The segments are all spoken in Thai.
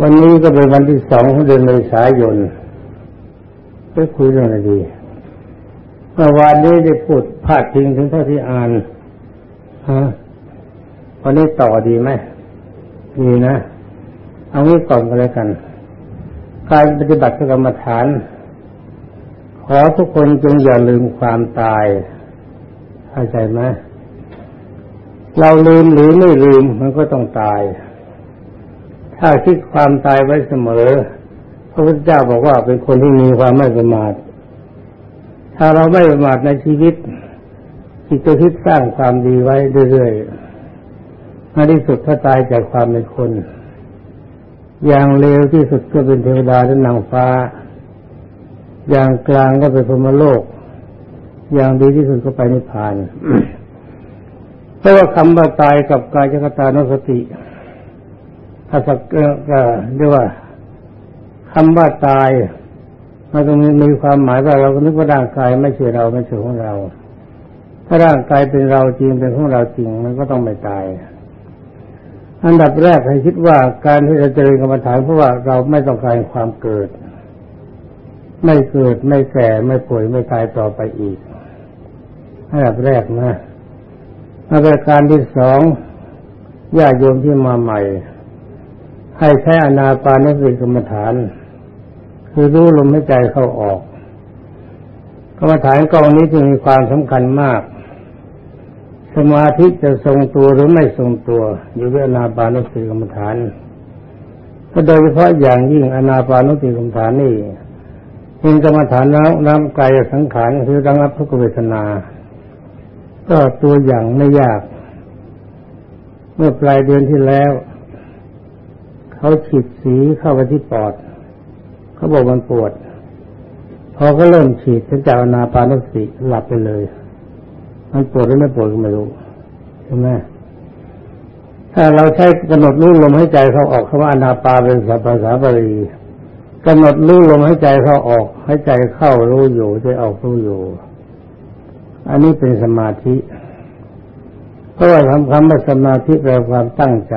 วันนี้ก็เป็นวันที่สองของเดือนเมษายนไปคุยเรื่องอะไรดีเมื่อวานนี้ได้พูดพาดพิงถึงพระที่อ่านฮะวันนี้ต่อดีไหมดีนะ เอางี้ก่อนก็แล้วกัน การปฏิบัติกรรมฐาน ขอทุกคนจงอย่าลืมความตายเข้าใจไหมเราลืมหรือไม่ลืมมันก็ต้องตาย ถ้าคิดความตายไว้เสมอ พระพุทธเจ้าบอกว่าเป็นคนที่มีความไม่ประมาท ถ้าเราไม่ประมาทในชีวิตจิตจะคิดสร้างความดีไว้เรื่อยๆในที่สุดถ้าตายจากความเป็นคน อย่างเลวที่สุดก็เป็นเทวดาและนางฟ้า อย่างกลางก็เป็นพรมโลก อย่างดีที่สุดก็ไปนิพพานเพราะว่าคำว่าตายกับกายจักตานุสติ ถ้าสักก็เรียกว่าคำว่าตายมันต้องมีความหมายว่าเราก็นึกว่าร่างกายไม่ใช่เราไม่ใช่ของเรา ถ้าร่างกายเป็นเราจริงเป็นของเราจริงมันก็ต้องไม่ตาย อันดับแรกให้คิดว่าการที่เราเจริญกรรมฐานเพราะว่าเราไม่ต้องการความเกิด ไม่เกิดไม่แก่ไม่ป่วยไม่ตายต่อไปอีกอันดับแรกนะมาตรการที่สองญาติโยมที่มาใหม่ ให้ใช้อนาปานสติกรรมฐาน คือรู้ลมหายใจเข้าออก กรรมฐานกองนี้จึงมีความสำคัญมาก สมาธิจะทรงตัวหรือไม่ทรงตัว อยู่ที่อนาปานสติกรรมฐานก็โดยเฉพาะอย่างยิ่งอนาปานสติกรรมฐานนี่เป็นกรรมฐานแล้วน้ำกายสังขารคือระงับทุกเวทนา ก็ตัวอย่างไม่ยาก เมื่อปลายเดือนที่แล้ว เขาฉีดสีเข้าไปที่ปอด เขาบอกมันปวด พอก็เริ่มฉีดฉันจากนาปานสติหลับไปเลย มันปวดหรือไม่ปวดก็ไม่รู้ใช่ไหมถ้าเราใช้กำหนดรู้ลมหายใจเขาออกคำว่าอนาปาเป็นภาษาบาลีกำหนดรู้ลมหายใจเขาออกใหายใจเข้ารู้อยู่ใจออกรู้อยู่ อันนี้เป็นสมาธิ เพราะว่าคำคำว่าสมาธิแปลความตั้งใจ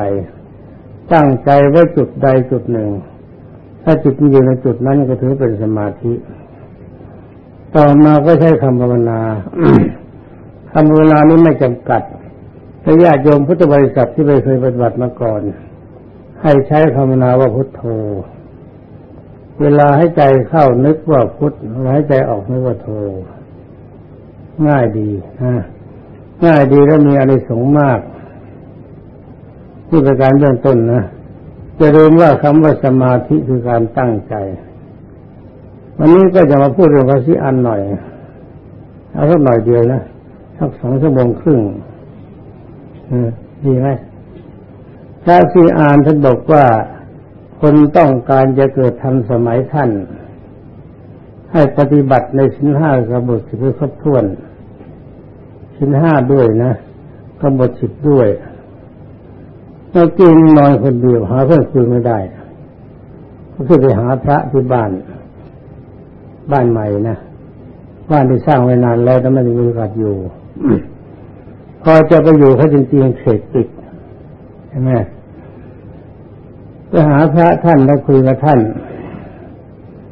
ตั้งใจไว้จุดใดจุดหนึ่ง ถ้าจิตอยู่ในจุดนั้นก็ถือเป็นสมาธิ ต่อมาก็ใช้คำภาวนาคำภาวนานี้ไม่จำกัดแต่ญาติโยมพุทธบริษัทที่ไปเคยปฏิบัติมาก่อน ให้ใช้คำภาวนาว่าพุทโธ เวลาให้ใจเข้านึกว่าพุทเวลาให้ใจออกนึกว่าโธง่ายดีนะง่ายดีแล้วมีอะไรสงมาก ที่เป็นการเริ่มต้นนะจะรู้ว่าคำว่าสมาธิคือการตั้งใจ วันนี้ก็จะมาพูดเรื่องภาษีอันหน่อย เอาสักหน่อยเดียวนะสักสองชั่วโมงครึ่งดีไหมพระสีอานท่านบอกว่าคนต้องการจะเกิดทันสมัยท่าน ให้ปฏิบัติในสินห้ากระบทสิบครบถ้วน ชิ้นห้าด้วยนะกำหนดสิบด้วย เรากินนอนคนเดียวหาเพื่อนคุยไม่ได้ก็คือไปหาพระที่บ้าน บ้านใหม่นะบ้านที่สร้างไว้นานแล้วแต่ไม่มีโอกาสอยู่ พอจะไปอยู่เขาจริงๆเขตติดใช่ไหมไปหาพระท่านแล้วคุยกับท่าน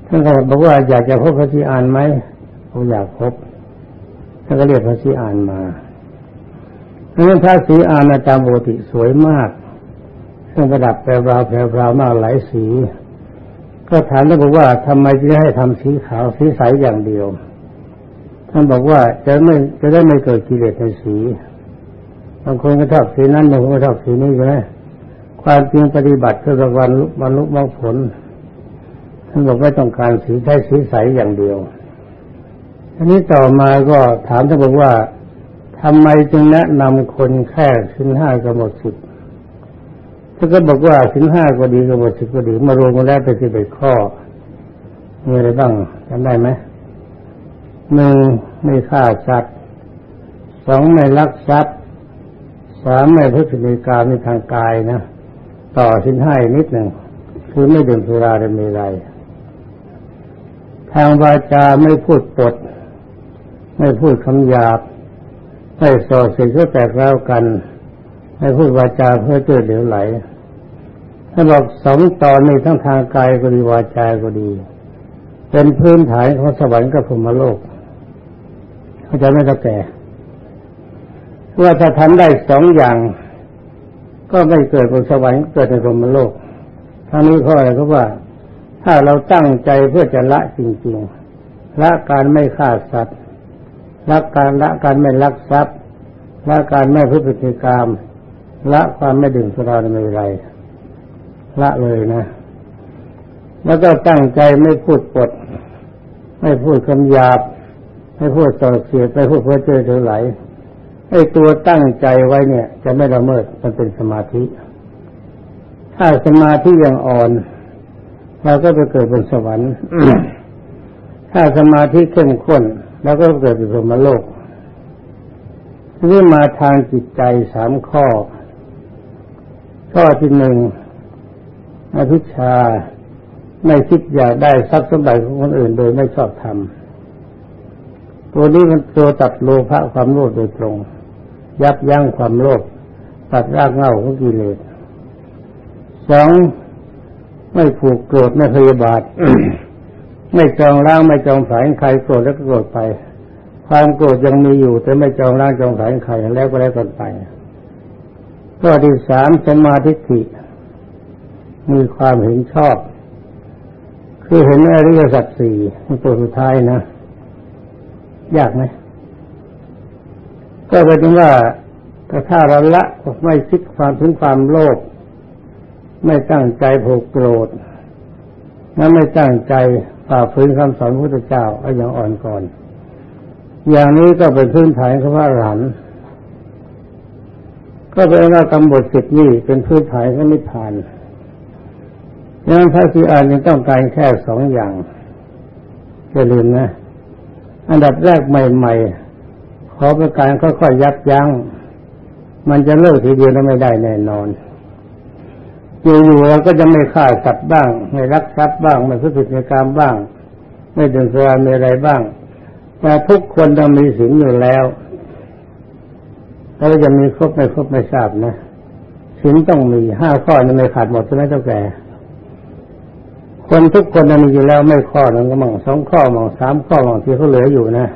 ท่านก็บอกว่าอยากจะพบพระที่อ่านไหมผมอยากพบท่านก็เรียกพระศรีอานมาเพราะฉะนั้นพระศรีอานอาจารย์โบติสวยมาก เครื่องประดับแปลวาแปลวามากหลายสี ก็ถามท่านบอกว่าทำไมจะให้ทำสีขาวสีใสอย่างเดียว ท่านบอกว่าจะไม่จะได้ไม่เกิดกิเลสในสีบางคนก็ชอบสีนั้นบางคนก็ชอบสีนี้ใช่ไหมความจริงปฏิบัติเพื่อวันบรรลุมรรคผลท่านบอกไม่ต้องการสีใช้สีใสอย่างเดียวอันนี้ต่อมาก็ถามท่านบอกว่าทำไมจึงแนะนำคนแค่สินห้ากับหมดสิบ ท่านก็บอกว่าสินห้าก็ดีกับหมดสิบก็ดีมารวมกันแล้วเป็นสิบเอ็ดข้อมีอะไรบ้างจำได้ไหมหนึ่งไม่ฆ่าสัตว์สองไม่ลักทรัพย์สามไม่พุทธิกามีทางกายนะต่อสินห้านิดหนึ่งคือไม่ดื่มสุราเมีอะไรทางวาจาไม่พูดปด ไม่พูดคำหยาบ ไม่ส่อเสียงก็แตกแล้วกัน ไม่พูดวาจาเพื่อเจือเหลวไหล ถ้าบอกสองตอนนี้ทั้งทางกายก็ดีวาจาก็ดี เป็นพื้นฐานของสวรรค์กับพรหมโลกเขาจะไม่ต้องแก่ว่าถ้าทำได้สองอย่าง ก็ไม่เกิดบนสวรรค์เกิดในพรหมโลกทั้งนี้ข้ออะไรก็ว่า ถ้าเราตั้งใจเพื่อจะละจริงๆละการไม่ฆ่าสัตว์ละการละการไม่ลักทรัพย์ละการไม่พฤติกรรม ละความไม่ดื่มสุราในเวลาละเลยนะ แล้วก็ตั้งใจไม่พูดปด ไม่พูดคำหยาบ ไม่พูดส่อเสียดไม่พูดเพื่อเจอเท่าไหร่ไอ้ตัวตั้งใจไว้เนี่ย จะไม่ละเมิดมันเป็นสมาธิ ถ้าสมาธิยังอ่อนเราก็ไปเกิดบนสวรรค์ ถ้าสมาธิเข้มข้นเราก็เกิดเป็นพรหมโลกทีนี้มาทางจิตใจสามข้อ ข้อที่หนึ่งอภิชาไม่คิดอยากได้ทรัพย์สมบัติของคนอื่นโดยไม่ชอบทำตัวนี้มันตัวตัดโลภะความโลภโดยตรง ยับยั้งความโลภตัดรากเหง้าของกิเลสสองไม่ผูกโกรธไม่พยาบาท ไม่จองล้างไม่จองสายใครโกรธแล้วก็โกรธไป ความโกรธยังมีอยู่แต่ไม่จองล้างจองสายใครแล้วก็แล้วกันไป ข้อที่สามสมาธิิมีความเห็นชอบ คือเห็นอริยสัจสี่ตัวสุดท้ายนะ ยากไหมก็เป็นว่าถ้าเราละไม่คิดความถึงความโลภไม่ตั้งใจผูกโกรธและไม่ตั้งใจฝ่าฝืนคำสอนพระพุทธเจ้าเอาอย่างอ่อนก่อน อย่างนี้ก็เป็นพื้นฐานของพระหลาน ก็เป็นว่ากำบทสิทธินี่เป็นพื้นฐานของนิพพานดังนั้นพระสีอานยังต้องการแค่สองอย่างจะลืมนะ อันดับแรกใหม่ ๆ ขอประการค่อยๆยับยัง้ง มันจะเลิกทีเดียวแล้วไม่ได้แน่นอนอยู่ๆเราก็จะไม่ฆ่าสัตว์บ้าง ไม่รักทรัพย์บ้าง ไม่พูดผิดในกรรมบ้าง ไม่ดื่มสุรามีอะไรบ้าง แต่ทุกคนต้องมีศีลอยู่แล้ว แล้วจะมีครบไม่ครบไม่ทราบนะศีลต้องมีห้าข้อนี่ไม่ขาดหมดใช่ไหมเจ้าแก่คนทุกคนมีอยู่แล้วไม่ข้อหนึ่งก็มั่งสองข้อมั่งสามข้อมั่งที่เขาเหลืออยู่นะ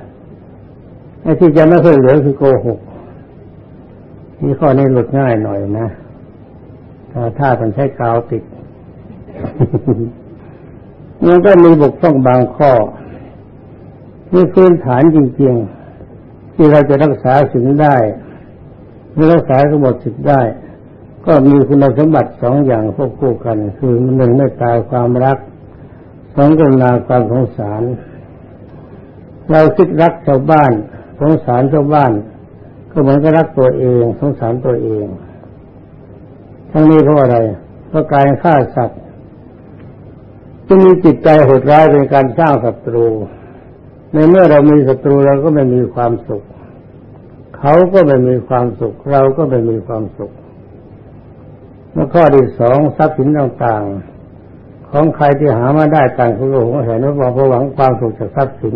ไอ้ที่จะไม่เคยเหลือคือโกหกนี่ข้อนี้หลุดง่ายหน่อยนะถ้าต้องใช้กาวติดมันก็มีบกพร่องบางข้อนี่พื้นฐานจริงๆ ที่เราจะรักษาสิ่งได้ รือรักษากบฏสิ่งได้ ก็มีคุณสมบัติสองอย่างควบคู่กัน คือหนึ่งเมตตาความรักสองกรุณาความสงสาร เราคิดรักชาวบ้านสงสารชาวบ้าน ก็เหมือนกับรักตัวเองสงสารตัวเอง ทั้งนี้เพราะอะไรเพราะการฆ่าสัตว์จะมีจิตใจโหดร้ายเป็นการสร้างศัตรู ในเมื่อเรามีศัตรูเราก็ไม่มีความสุข เขาก็ไม่มีความสุข เราก็ไม่มีความสุขแล้วข้อที่สองทรัพย์สินต่างๆ ของใครที่หามาได้ต่างคนก็หวงแหนว่าเพราะหวังความสุขจากทรัพย์สิน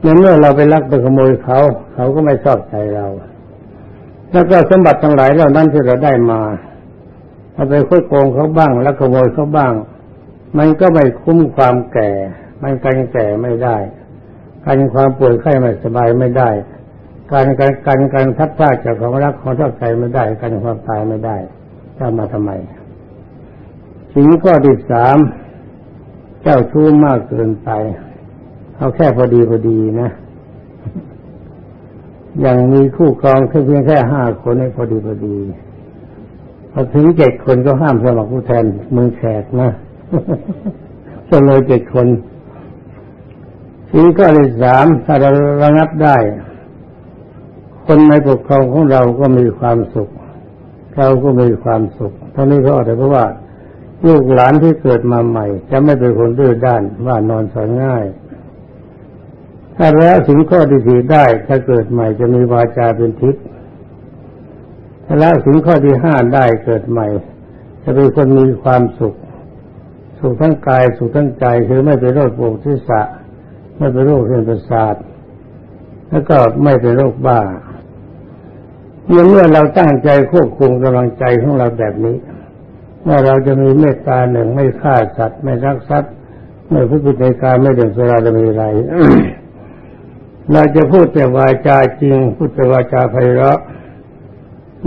ในเมื่อเราไปลักไปขโมยเขา เขาก็ไม่ชอบใจเรา แล้วก็สมบัติทั้งหลายเหล่านั้นที่เราได้มาเอาไปค่อยโกงเขาบ้าง แล้วขโมยเขาบ้าง มันก็ไม่คุ้มความแก่ มันกันแก่ไม่ได้ กันความป่วยไข้ไม่สบายไม่ได้ การการการการทัดทาจากของรักของชอบใจไม่ได้การความตายไม่ได้จะมาทำไมสิ่งข้อที่สามเจ้าชู้มากเกินไป เอาแค่พอดีพอดีนะอย่างมีคู่ครองเพียงแค่ห้าคนให้พอดีพอดีพอถึงเจ็ดคนก็ห้ามสมัครผู้แทนมือแขกนะจนเลยเจ็ดคนทีก็เลยสามถ้าเราระงับได้ คนในปกครองของเราก็มีความสุข เราก็มีความสุขท่านี้ก็แต่เพราะว่าลูกหลานที่เกิดมาใหม่ จะไม่เป็นคนดื้อด้านว่านอนสอนง่าย ถ้าแล้วถึงข้อที่สี่ได้ถ้าเกิดใหม่จะมีวาจาเป็นทิพย์ถ้าแล้วถึงข้อที่ห้าได้เกิดใหม่ จะเป็นคนมีความสุข สุขทั้งกายสุขทั้งใจคือไม่เป็นโรคปวดที่สะไม่เป็นโรคเส้นประสาทแล้วก็ไม่เป็นโรคบ้า เมื่อเมื่อเราตั้งใจควบคุมกำลังใจของเราแบบนี้ว่าเราจะมีเมตตาหนึ่งไม่ฆ่าสัตว์ไม่รักทรัพย์ไม่พูดผิดในการไม่เดือดร้อนมีอะไรเราจะพูดแต่วาจาจริง พูดแต่วาจาไพเราะ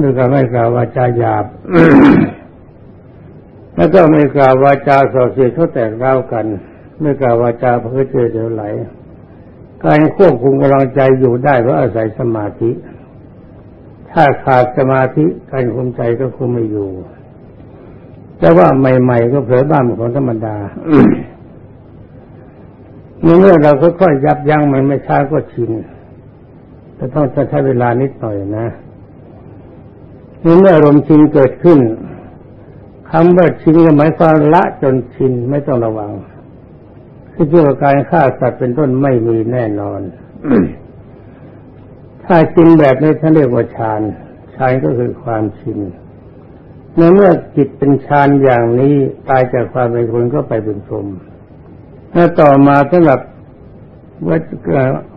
ด้วยการไม่กล่าววาจาหยาบ แล้วก็ไม่กล่าววาจาส่อเสียดเขาแตกเล่ากัน ไม่กล่าววาจาเพื่อเจอเดี๋ยวไหล การควบคุมกำลังใจอยู่ได้เพราะอาศัยสมาธิ ถ้าขาดสมาธิการคุมใจก็คุมไม่อยู่ แต่ว่าใหม่ ๆ ก็เผลอบ้านของธรรมดาเมื่อเราค่อยๆยับยั้งมันไม่ช้าก็ชินแต่ต้องใช้เวลานิดหน่อยนะเมื่ออารมณ์ชินเกิดขึ้นคำว่าชินหมายความละจนชินไม่ต้องระวังคือเกี่ยวกับการฆ่าสัตว์เป็นต้นไม่มีแน่นอน ถ้าชินแบบนี้ท่านเรียกว่าฌานฌานก็คือความชินในเมื่อจิตเป็นฌานอย่างนี้ตายจากความเป็นคนก็ไปเป็นพรหมแล้วต่อมาสำหรับว่า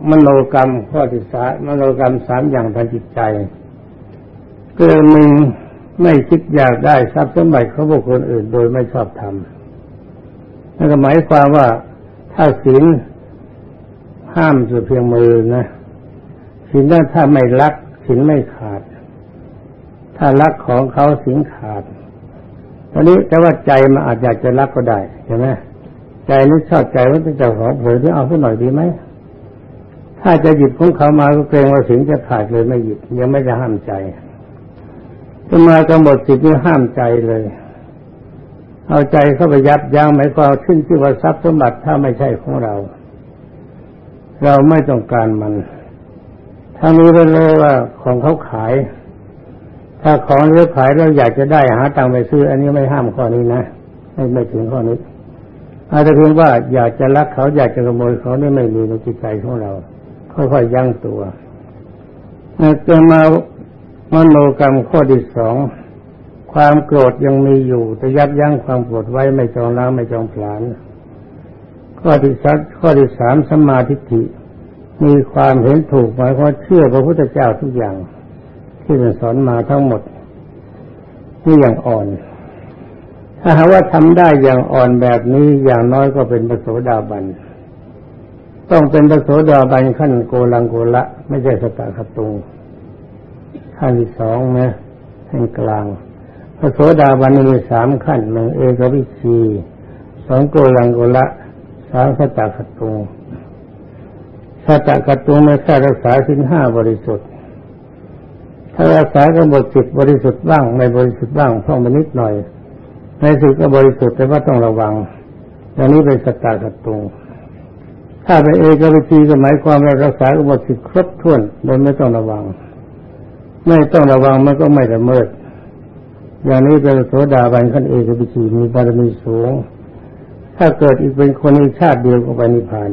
มโนกรรมข้อที่สามมโนกรรมสามอย่างทางจิตใจเกิดมึงไม่คิดอยากได้ทรัพย์สมบัติของบุคคลอื่นโดยไม่ชอบทำนั่นก็หมายความว่าถ้าศีลห้ามสุดเพียงมือนะ ศีลนั้นถ้าไม่รักศีลไม่ขาด ถ้ารักของเขาศีลขาดตอนนี้แต่ว่าใจมันอาจอยากจะรักก็ได้ใช่ไหมใจนึกชอบใจว่าจะขอเผยที่เอาสักหน่อยดีไหมถ้าจะหยิบของเขามาก็เกรงว่าศีลจะขาดเลยไม่หยิบยังไม่จะห้ามใจจะมากำหนดสิทธิ์นี้ห้ามใจเลย เอาใจเข้าไปยับยั้งหมายความขึ้นที่ว่าทรัพย์สมบัติถ้าไม่ใช่ของเรา เราไม่ต้องการมัน ถ้านี้ไปเลยว่าของเขาขาย ถ้าของเลือกขายเราอยากจะได้หาตังไปซื้อ อันนี้ไม่ห้ามข้อนี้นะไม่ไม่ถึงข้อนี้อาจจะเพียงว่าอยากจะรักเขาอยากจะขโมยเขานี่ไม่มีในจิตใจของเราค่อยๆยั้งตัวจะมามโนกรรมข้อที่สองความโกรธยังมีอยู่แต่ยับยั้งความโกรธไว้ไม่จองล้างไม่จองผลาญข้อที่สัข้อที่สามสมาธิิ มีความเห็นถูกหมายความเชื่อพระพุทธเจ้าทุกอย่าง ที่ท่านสอนมาทั้งหมดนี่อย่างอ่อน ถ้าหาว่าทำได้อย่างอ่อนแบบนี้อย่างน้อยก็เป็นพระโสดาบันต้องเป็นพระโสดาบันขั้นโกลังโกละ ไม่ใช่สตาคตุงขั้นที่สองนะขั้นกลางพระโสดาบันมีสามขั้นหนึ่งเอกวิชีสองโกลังโกละสามสตาคตุง สตาคตุงไม่ค่ารักษาสินห้าบริสุทธิ์ ถ้ารักษากำหนดจิตบริสุทธิ์บ้างไม่บริสุทธิ์บ้างท่องไปนิดหน่อย ในสุดก็บริสุทธิ์แต่ว่าต้องระวังอย่างนี้เป็นสตาคตุงถ้าเป็นเอกวิชีก็หมายความว่ารักษากำหนดจิตครบถ้วนโดยไม่ต้องระวัง ไม่ต้องระวังมันก็ไม่ละเมิดอย่างนี้เป็นโสดาบันขั้นเอกบิชีมีบารมีสูง ถ้าเกิดอีกเป็นคนในชาติเดียวก็ไปนิพพาน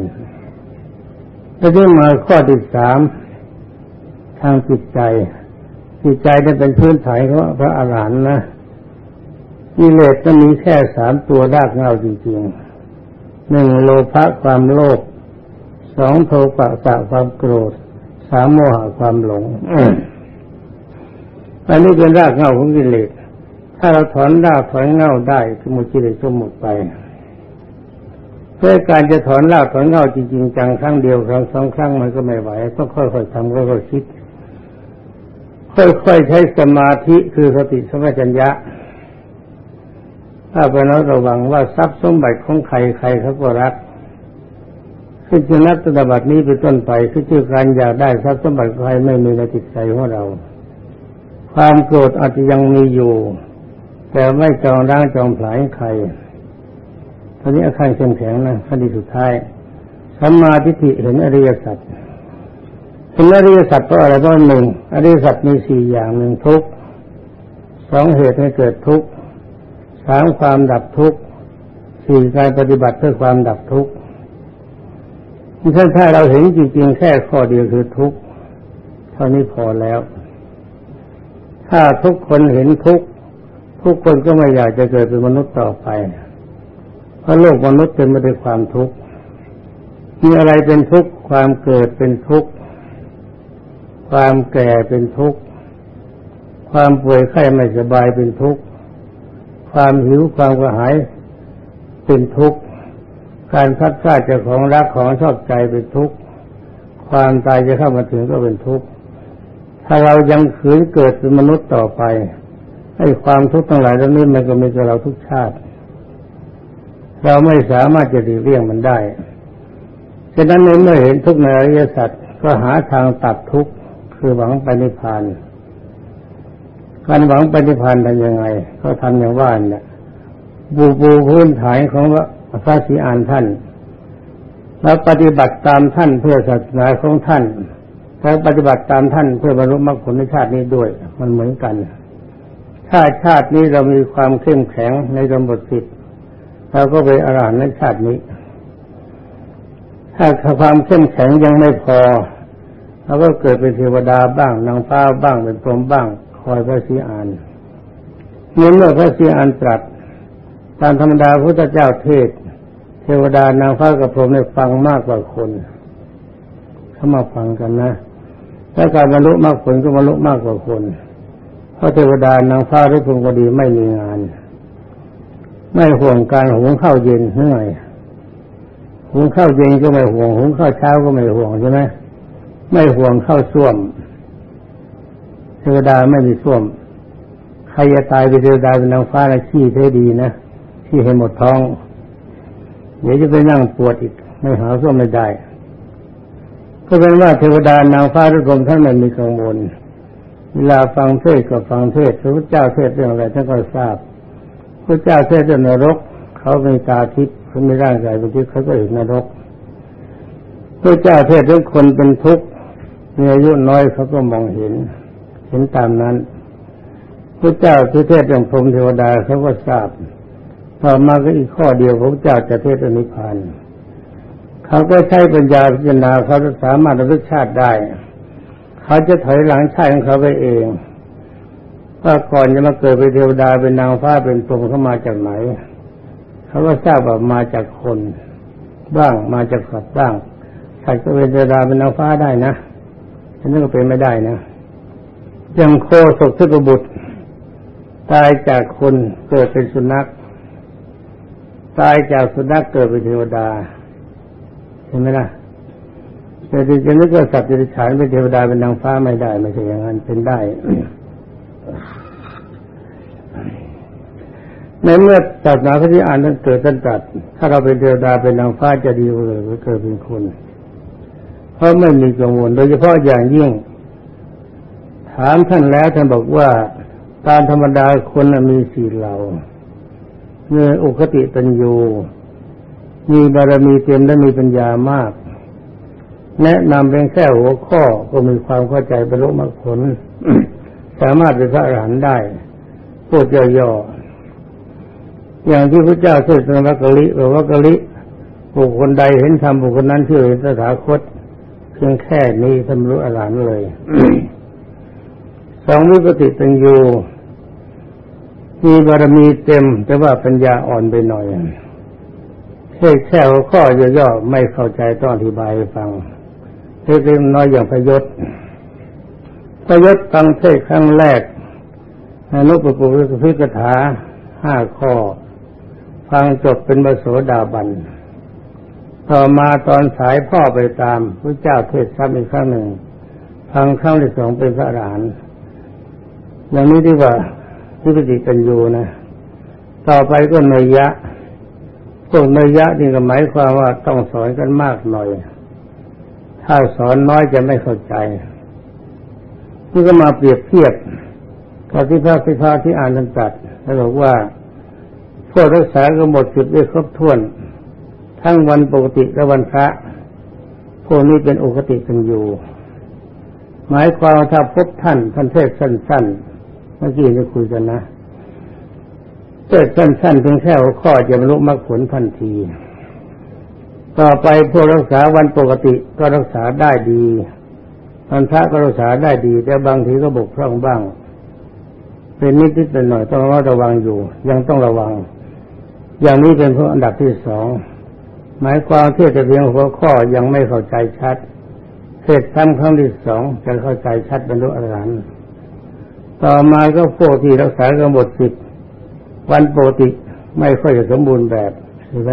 แล้วที่มาข้อที่สามทางจิตใจ จิตใจได้เป็นพื้นฐานของพระอรหันต์นะกิเลสก็มีแค่สามตัวรากเงาจริงๆหนึ่งโลภะความโลภสองโทปะสะความโกรธสามโมหะความหลงอันนี้เป็นรากเงาของกิเลสถ้าเราถอนรากถอนเงาได้คือมุกิเลสก็หมดไป เพื่อการจะถอนรากถอนเงาจริงๆจังครั้งเดียวครั้งสองครั้งมันก็ไม่ไหวต้องค่อยๆทำค่อยๆคิด ค่อยๆใช้สมาธิคือสติสมัชัญญะถ้าไปเราระวังว่าทรัพย์สมบัติของใครใครเขาก็รักคือจะนับตบัตินี้เป็นต้นไปคือชื่อการอยากได้ทรัพย์สมบัติใครไม่มีในจิตใจของเรา ความโกรธอาจจะยังมีอยู่ แต่ไม่จองร่างจองผลายใคร อนนี้อาการเข้มแข็งนะคดีสุดท้ายสัมมาทิฏฐิเห็นอริยสัจเห็นอริยสัจเพราะอะไรเพราะหนึ่งอริยสัจมีสี่อย่างหนึ่งทุกสองเหตุให้เกิดทุกสามความดับทุกสี่การปฏิบัติเพื่อความดับทุกข์ถ้าเราเห็นจริงๆแค่ข้อเดียวคือทุกข์เท่านี้พอแล้ว ถ้าทุกคนเห็นทุกทุกคนก็ไม่อยากจะเกิดเป็นมนุษย์ต่อไป เพราะโลกมนุษย์เป็นไปด้วยความทุกข์มีอะไรเป็นทุกข์ความเกิดเป็นทุกข์ความแก่เป็นทุกข์ความป่วยไข้ไม่สบายเป็นทุกข์คความหิวความกระหายเป็นทุกข์การพัดพลาดจากของรักของชอบใจเป็นทุกข์ความตายจะเข้ามาถึงก็เป็นทุกข์ถ้าเรายังขืนเกิดเป็นมนุษย์ต่อไปให้ความทุกข์ทั้งหลายเหล่านี้มันก็มีกับเราทุกชาติ เราไม่สามารถจะดีเลี่ยงมันได้ฉะนั้นในเมื่อเห็นทุกข์ในอริยสัจก็หาทางตัดทุกข์คือหวังไปนิพพานการหวังไปนิพพานทำยังไง ก็ทำอย่างว่าเนี่ยบูบูพื้นฐานของพระศรีอานท่าน แล้วปฏิบัติตามท่านเพื่อศาสนาของท่านแล้วปฏิบัติตามท่านเพื่อบรรลุมรรคผลในชาตินี้ด้วย มันเหมือนกัน ถ้าชาตินี้เรามีความเข้มแข็งในสมบทสิทธิ์ เราก็ไปอรหันต์ในชาตินี้ ถ้าความเข้มแข็งยังไม่พอเราก็เกิดเป็นเทวดาบ้างนางฟ้าบ้างเป็นพรหมบ้าง คอยพระศรีอานเมื่อพระศรีอานตรัสตามธรรมดาพุทธเจ้าเทศ เทวดานางฟ้ากับพรหมได้ฟังมากกว่าคนเขามาฟังกันนะถ้าการบรรลุมากผลก็บรรลุมากกว่าคน เพราะเทวดานางฟ้าหรือพรหมก็ดีไม่มีงาน ไม่ห่วงการหุงข้าวเย็นเหนื่อยหุงข้าวเย็นก็ไม่ห่วงหุงข้าวเช้าก็ไม่ห่วงใช่ไหมไม่ห่วงข้าวส้วมเทวดาไม่มีส้วมใครจะตายไปเทวดาเป็นนางฟ้านะขี้เท่ดีนะที่ให้หมดท้อง เดี๋ยวจะไปนั่งปวดอีกไม่หาส้วมไม่ได้ ก็เป็นว่าเทวดานางฟ้าทุกคนท่านไม่มีกังวลเวลาฟังเทศก็ฟังเทศพระพุทธเจ้าเทศเรื่องอะไรท่านก็ทราบ พระเจ้าเทศเรื่องนรก เขาไมีตาทิพย์เขาไมีร่างกายเป็นทิพย์เขาก็เห็นนรกพระเจ้าเทศเรื่องคนเป็นทุกข์มีอายุน้อยเขาก็มองเห็น เห็นตามนั้นพระเจ้าที่เทศเรื่องพรหมเทวดาเขาก็ทราบ ต่อมาก็อีกข้อเดียวพระเจ้าจะเทศนิพพานเขาก็ใช้ปัญญาพิจารณาเขาจะสามารถระลึกชาติได้ เขาจะถอยหลังชาติของเขาไปเอง ว่าก่อนจะมาเกิดเป็นเทวดาเป็นนางฟ้าเป็นพรหมเขามาจากไหนเขาก็ทราบว่ามาจากคนบ้างมาจากสัตว์บ้างสัตว์ก็เป็นเทวดาเป็นนางฟ้าได้นะอันนี้ก็เป็นไม่ได้นะยังโคศกทุกบุตร ตายจากคนเกิดเป็นสุนัขตายจากสุนัขเกิดเป็นเทวดาเห็นไหมล่ะแต่จริงๆนึกว่าสัตว์จะฉานเป็นเทวดาเป็นนางฟ้าไม่ได้ไม่ใช่อย่างนั้นเป็นได้ ในเมื่อศาสนาพระที่อ่านนั้นเกิดตั้นตัด ถ้าเราเป็นเทวดาเป็นนางฟ้าจะดีเลยเกิดเป็นคน เพราะไม่มีกังวล โดยเฉพาะอย่างยิ่ง ถามท่านแล้วท่านบอกว่าตามธรรมดาคนมีสี่เหล่ามีอุคติตัญญูมีบารมีเต็มและมีปัญญามาก แนะนำเป็นแค่หัวข้อก็มีความเข้าใจบรรลุมรรคผล สามารถเป็นพระอรหันต์ได้พูดย่อๆ อย่างที่พระเจ้าเทศนาวักกะลิบอกวักกะลิบุคคลใดเห็นธรรมบุคคลนั้นชื่อเห็นสถาคต เพียงแค่นี้ทำรู้อรหันต์เลย สองวิปติตัญญูมีบารมีเต็ม แต่ว่าปัญญาอ่อนไปหน่อยเทศแค่หัวข้อย่อๆไม่เข้าใจต้องอธิบายให้ฟังเทศเล็กน้อยอย่างพยศพยศฟังเทศครั้งแรกอนุปปุพิกถาห้าข้อ ฟังจบเป็นบโสดาบัน ต่อมาตอนสายพ่อไปตามพระเจ้าเทศซ้ำอีกครั้งหนึ่ง ฟังครั้งที่สองเป็นพระอรหันต์อย่างนี้ดีกว่าที่ปฏิกันอยู่นะ ต่อไปก็เนยยะ พวกเนยยะนี่ก็หมายความว่าต้องสอนกันมากหน่อย ถ้าสอนน้อยจะไม่เข้าใจนี่ก็มาเปรียบเทียบกับที่พระพิพาที่อ่านตัดแล้วบอกว่า กรักษาก็หมดจุดได้ครบถ้วน ทั้งวันปกติและวันพระ พวกนี้เป็นอุคติกันอยู่ หมายความถ้าพบท่านท่านเทศสั้นๆ เมื่อกี้นี่คุยกันนะเกิดสั้นๆเพียงแค่หัวข้อจะบรรลุมรรคผลทันที ต่อไปพวกรักษาวันปกติก็รักษาได้ดีวันพระก็รักษาได้ดี แต่บางทีก็บกพร่องบ้าง เป็นนิดๆหน่อยๆต้องระวังอยู่ ยังต้องระวัง อย่างนี้เป็นพวกอันดับที่สองหมายความเทศแต่เพียงหัวข้อยังไม่เข้าใจชัดเทศซ้ำครั้งที่สองจะเข้าใจชัดบรรลุอรหันต์ต่อมาก็พวกที่รักษากำหนดสิทธิวันปกติไม่ค่อยจะสมบูรณ์แบบใช่ไหม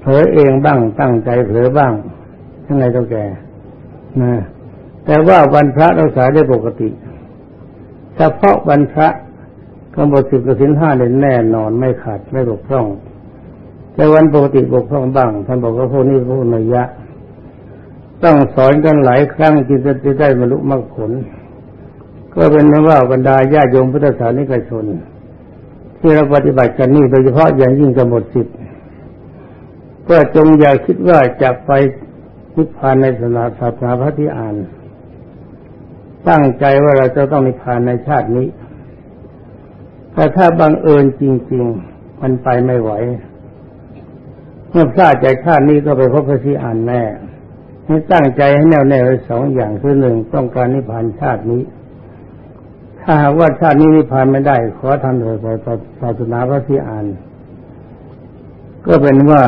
เผลอเองบ้างตั้งใจเผลอบ้างยังไงต้องแก่นะแต่ว่าวันพระรักษาได้ปกติ เฉพาะวันพระ กำหนดสิบกสินห้าเนี่ยแน่นอนไม่ขาดไม่บกพร่อง แต่วันปกติบกพร่องบ้างท่านบอกว่าพวกนี้พวกนยะ ต้องสอนกันหลายครั้งจึงจะได้บรรลุมรรคผล ก็เป็นว่าบรรดาญาโยมพุทธศาสนิกชน ที่เราปฏิบัติกันนี่โดยเฉพาะอย่างยิ่งกำหนดสิบก็จงอย่าคิดว่าจะไปนิพพานในศาสนาศาสนาพระที่อ่าน ตั้งใจว่าเราจะต้องนิพพานในชาตินี้ แต่ถ้าบังเอิญจริง ๆ มันไปไม่ไหว เมื่อพลาดจากชาตินี้ก็ไปพบพระที่อ่านแน่ให้ตั้งใจให้แน่วแน่ไว้สองอย่างคือหนึ่งต้องการนิพพานชาตินี้ ถ้าหากว่าชาตินี้นิพพานไม่ได้ ขอทำโดยศาสนาพระที่อ่าน ก็เป็นว่า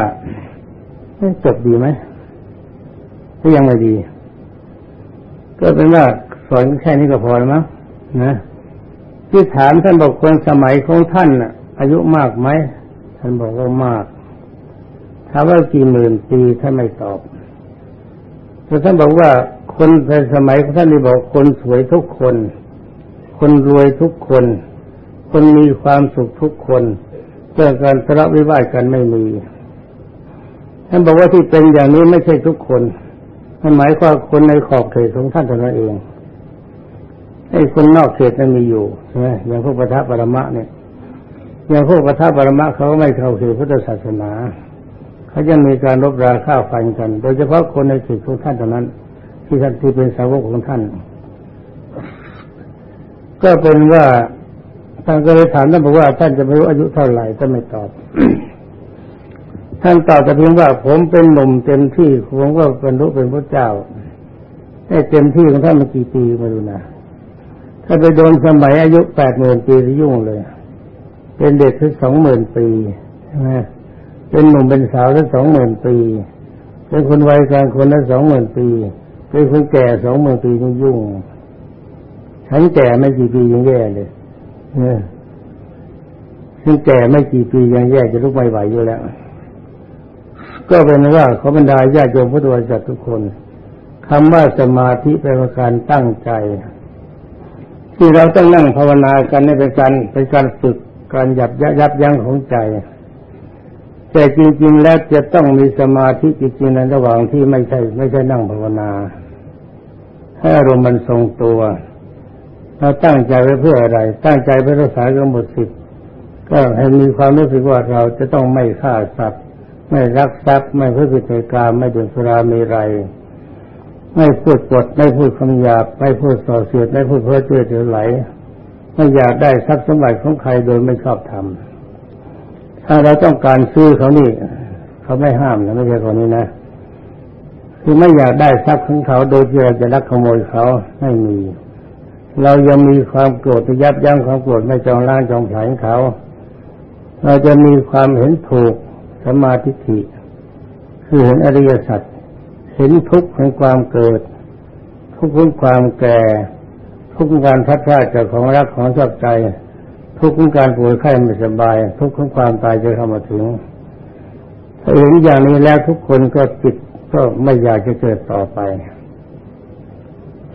จบดีไหมถ้ายังไม่ดี ก็เป็นว่าสอนแค่นี้ก็พอแล้วมั้งนะ ที่ถามท่านบอกคนสมัยของท่านอายุมากไหมท่านบอกว่ามากถามว่ากี่หมื่นปีท่านไม่ตอบแต่ท่านบอกว่าคนในสมัยของท่านนี่บอกคนสวยทุกคน คนรวยทุกคน คนมีความสุขทุกคนเรื่องการทะเลาะวิวาทกันไม่มีท่านบอกว่าที่เป็นอย่างนี้ไม่ใช่ทุกคนมันหมายความคนในขอบเขตของท่านเท่านั้นเอง ไอ้คนนอกเขตนั้นมีอยู่ใช่ไหมอย่างพวกปทัปรมะเนี่ย อย่างพวกปทัปรมะเขาไม่เข้าเขตพุทธศาสนาเขาจะมีการรบราฆ่าฟันกัน โดยเฉพาะคนในเขตของท่านเท่านั้น ที่ท่านที่เป็นสาวกของท่าน ก็เป็นว่าท่านก็เลยถามท่านบอกว่า ท่านจะไม่รู้อายุเท่าไหร่ท่านไม่ตอบ ท่านตอบแต่เพียงว่าผมเป็นหนุ่มเต็มที่ผมก็เป็นรู้เป็นพระเจ้าได้เต็มที่ของท่านมากี่ปีมาดูนะ ถ้าไปโดนสมัยอายุแปดหมื่นปีที่ยุ่งเลย เป็นเด็กถึงสองหมื่นปีใช่ไหมเป็นหนุ่มเป็นสาวถึงสองหมื่นปี เป็นคนวัยกลางคนนั้นสองหมื่นปี เป็นคนแก่สองหมื่นปีนี่ยุ่งฉันแก่ไม่กี่ปียังแย่เลยเนี่ยฉันแก่ไม่กี่ปียังแย่จะลุกไม่ไหวอยู่แล้ว ก็เป็นว่าขอบรรดาญาโยมพุทธบริษัททุกคนคำว่าสมาธิเป็นการตั้งใจ ที่เราต้องนั่งภาวนากันนี่เป็นการเป็นการฝึกการหยับยับยั้งของใจ แต่จริงๆแล้วจะต้องมีสมาธิจริงๆในระหว่างที่ไม่ใช่ ไม่ใช่นั่งภาวนา ให้อารมณ์มันทรงตัวเราตั้งใจไว้เพื่ออะไร ตั้งใจเพื่อรักษากำหนดสิทธิ์ก็ให้มีความรู้สึกว่าเราจะต้องไม่ฆ่าสัตว์ ไม่รักทรัพย์ ไม่เพูดผิดในกามไม่ดื่มสุรามีไร ไม่พูดปดไม่พูดคำหยาบไม่พูดส่อเสียดไม่พูดเพ้อเจ้อเดือไหล ไม่อยากได้ทรัพย์สมบัติของใครโดยไม่ชอบทำถ้าเราต้องการซื้อเขานี่เขาไม่ห้ามนะไม่ใช่คนนี้นะคือไม่อยากได้ทรัพย์ของเขาโดยที่เราจะลักขโมยเขาไม่มี เรายังมีความโกรธยับยั้งความโกรธไม่จองล้างจองผายเขา เราจะมีความเห็นถูกสมาธิคือเห็นอริยสัจ ห็นทุกข์ของความเกิด ทุกข์ของความแก่ ทุกข์ของการพัดพลาดจากของรักของชอบใจ ทุกข์ของการป่วยไข้ไม่สบาย ทุกข์ของความตายจะเข้ามาถึงถ้าเห็นอย่างนี้แล้วทุกคนก็จิตก็ไม่อยากจะเกิดต่อไป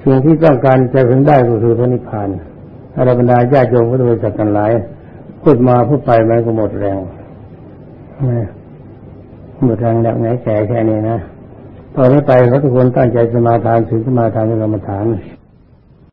สิ่งที่ต้องการจะพึงได้ก็คือพระนิพพานอรบรรดาญาโยมพุทธบริษัทกันหลาย พูดมาพูดไปมันก็หมดแรงหมดแรงแล้วไงแก่แค่นี้นะ ตอนนี้ไปเขาทุกคนตั้งใจสมาทานถึงสมาทานในกรรมฐาน